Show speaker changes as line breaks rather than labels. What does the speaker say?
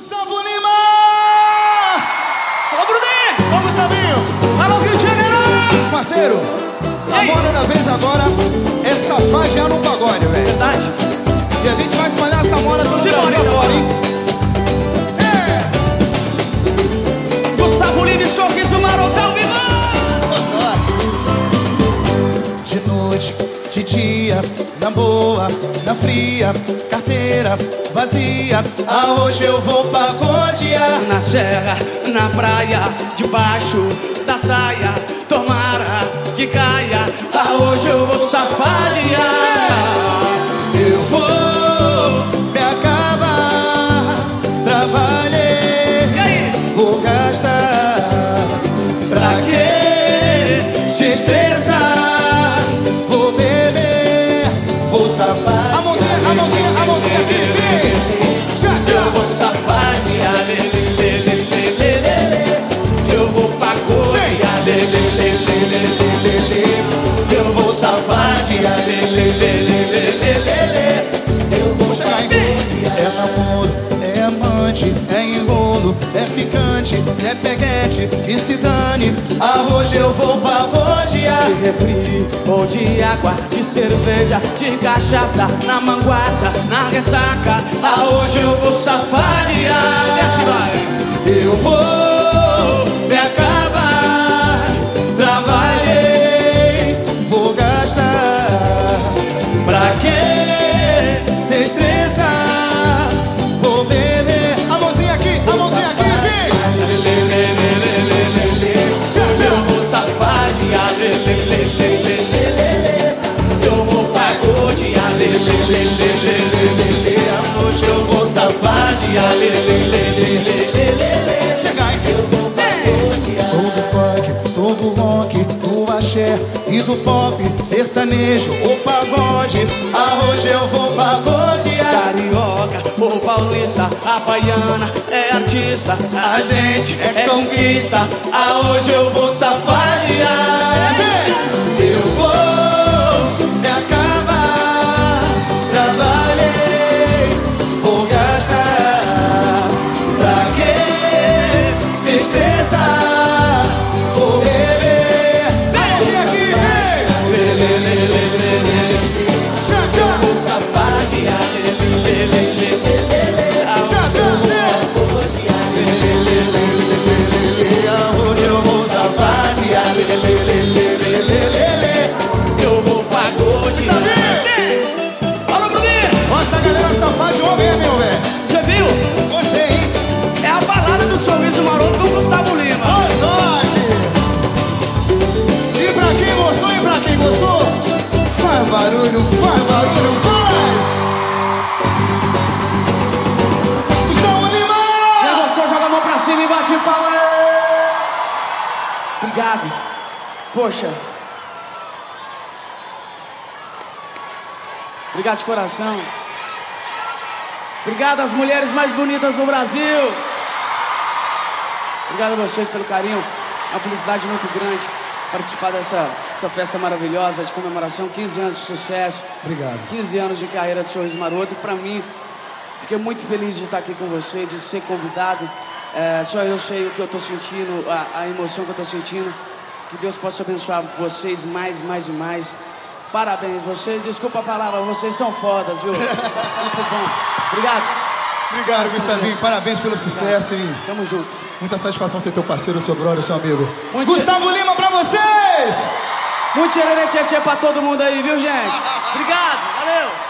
Gustavo Lima!
Alô, Bruninho!
Ô, Gustavinho!
Alô, Rio de Janeiro!
Parceiro, a moda da vez agora é safagear no pagode, velho.
Verdade?
E a gente vai espalhar essa moda pelo Brasil
então.
afora, hein? De dia, na boa, na fria, carteira vazia. Ah, hoje eu vou pagodear.
Na serra, na praia, debaixo da saia, tomara que caia. Ah, hoje eu vou safadear.
safar. A mãozinha, a mãozinha, a mãozinha aqui, vem. Tchau, tchau.
Eu vou safar de alelelelelelele. Eu vou pagode alelelelelelele. Eu vou safar de alelelelelelele. Eu vou
chegar em É namoro, é amante, é enrolo, é ficante, se é peguete, que se dane. Ah, eu vou pagode.
De refri ou de água, de cerveja, de cachaça, na manguaça, na ressaca. Ah, hoje eu vou safadear. Desce, vai.
Eu vou
Eu vou pagodear, lê, eu vou safadear, lê, lê.
Chega aí. Sou do funk, sou do rock, do axé e do pop, sertanejo, o pagode. Ah, hoje eu vou pagodear.
Paulista, a baiana é artista.
A gente é conquista. Ah, hoje eu vou safadear.
Obrigado. Poxa. Obrigado de coração. Obrigado às mulheres mais bonitas do Brasil. Obrigado a vocês pelo carinho. É uma felicidade muito grande participar dessa, dessa festa maravilhosa de comemoração. 15 anos de sucesso.
Obrigado.
15 anos de carreira de Sorriso Maroto. E pra mim, fiquei muito feliz de estar aqui com você, de ser convidado. É, só eu sei o que eu tô sentindo, a, a emoção que eu tô sentindo. Que Deus possa abençoar vocês mais, mais e mais. Parabéns, vocês, desculpa a palavra, vocês são fodas, viu? Muito bom. Obrigado.
Obrigado, Gustavinho. Parabéns pelo sucesso e
Tamo junto.
muita satisfação ser teu parceiro, seu brother, seu amigo.
Muito-
Gustavo Lima pra vocês!
Muito tchê tchê pra todo mundo aí, viu, gente? Obrigado. Valeu.